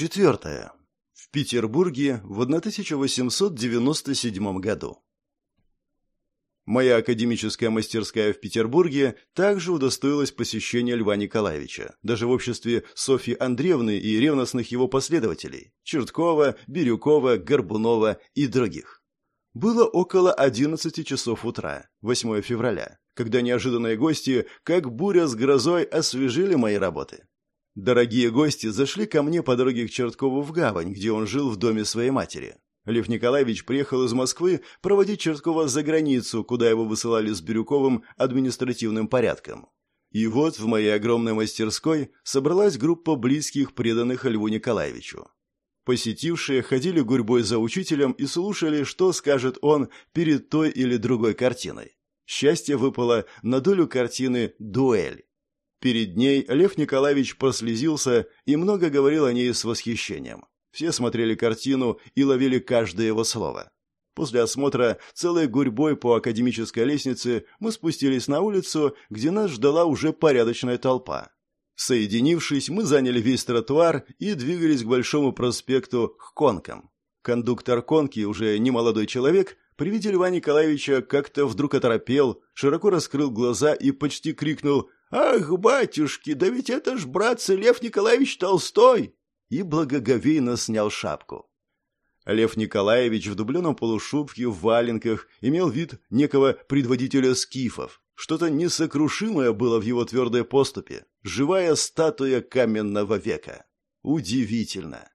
Четвертое. В Петербурге в 1897 году. Моя академическая мастерская в Петербурге также удостоилась посещения Льва Николаевича, даже в обществе Софьи Андреевны и ревностных его последователей – Черткова, Бирюкова, Горбунова и других. Было около 11 часов утра, 8 февраля, когда неожиданные гости, как буря с грозой, освежили мои работы. Дорогие гости зашли ко мне по дороге к Черткову в гавань, где он жил в доме своей матери. Лев Николаевич приехал из Москвы проводить Черткова за границу, куда его высылали с Бирюковым административным порядком. И вот в моей огромной мастерской собралась группа близких, преданных Льву Николаевичу. Посетившие ходили гурьбой за учителем и слушали, что скажет он перед той или другой картиной. Счастье выпало на долю картины «Дуэль». Перед ней Лев Николаевич прослезился и много говорил о ней с восхищением. Все смотрели картину и ловили каждое его слово. После осмотра целой гурьбой по академической лестнице мы спустились на улицу, где нас ждала уже порядочная толпа. Соединившись, мы заняли весь тротуар и двигались к Большому проспекту к конкам. Кондуктор конки, уже не молодой человек, при виде Льва Николаевича как-то вдруг оторопел, широко раскрыл глаза и почти крикнул «Ах, батюшки, да ведь это ж братцы Лев Николаевич Толстой!» И благоговейно снял шапку. Лев Николаевич в дубленом полушубке, в валенках, имел вид некого предводителя скифов. Что-то несокрушимое было в его твердой поступе. Живая статуя каменного века. Удивительно.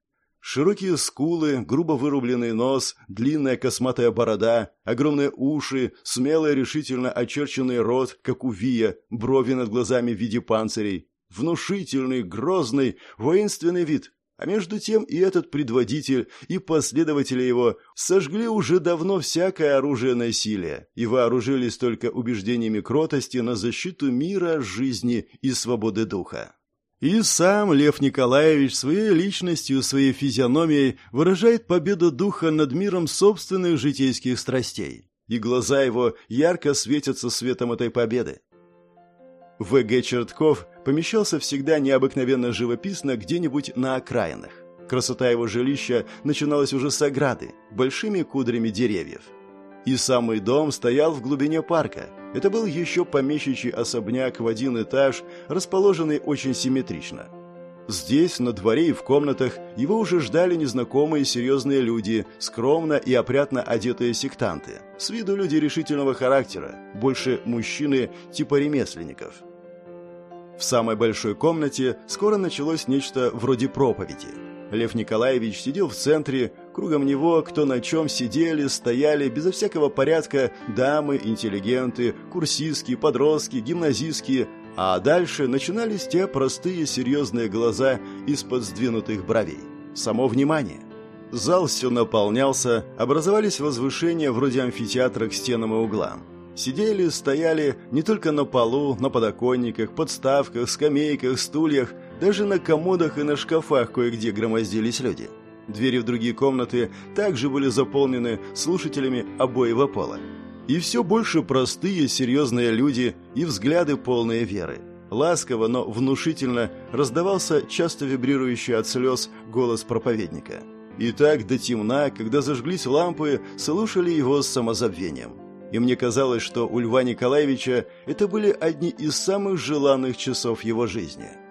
Широкие скулы, грубо вырубленный нос, длинная косматая борода, огромные уши, смелый решительно очерченный рот, как у Вия, брови над глазами в виде панцирей, внушительный, грозный, воинственный вид. А между тем и этот предводитель, и последователи его сожгли уже давно всякое оружие насилия и вооружились только убеждениями кротости на защиту мира, жизни и свободы духа. И сам Лев Николаевич своей личностью, своей физиономией выражает победу духа над миром собственных житейских страстей. И глаза его ярко светятся светом этой победы. В.Г. Чертков помещался всегда необыкновенно живописно где-нибудь на окраинах. Красота его жилища начиналась уже с ограды, большими кудрями деревьев. И самый дом стоял в глубине парка. Это был еще помещичий особняк в один этаж, расположенный очень симметрично. Здесь, на дворе и в комнатах, его уже ждали незнакомые серьезные люди, скромно и опрятно одетые сектанты. С виду люди решительного характера, больше мужчины типа ремесленников. В самой большой комнате скоро началось нечто вроде проповеди. Лев Николаевич сидел в центре, кругом него кто на чем сидели, стояли, безо всякого порядка дамы, интеллигенты, курсистки, подростки, гимназистки, а дальше начинались те простые серьезные глаза из-под сдвинутых бровей. Само внимание. Зал все наполнялся, образовались возвышения вроде амфитеатра к стенам и углам. Сидели, стояли не только на полу, на подоконниках, подставках, скамейках, стульях, даже на комодах и на шкафах кое-где громоздились люди. Двери в другие комнаты также были заполнены слушателями обоего пола. И все больше простые, серьезные люди и взгляды полные веры. Ласково, но внушительно раздавался часто вибрирующий от слез голос проповедника. И так до темна, когда зажглись лампы, слушали его с самозабвением. И мне казалось, что у Льва Николаевича это были одни из самых желанных часов его жизни –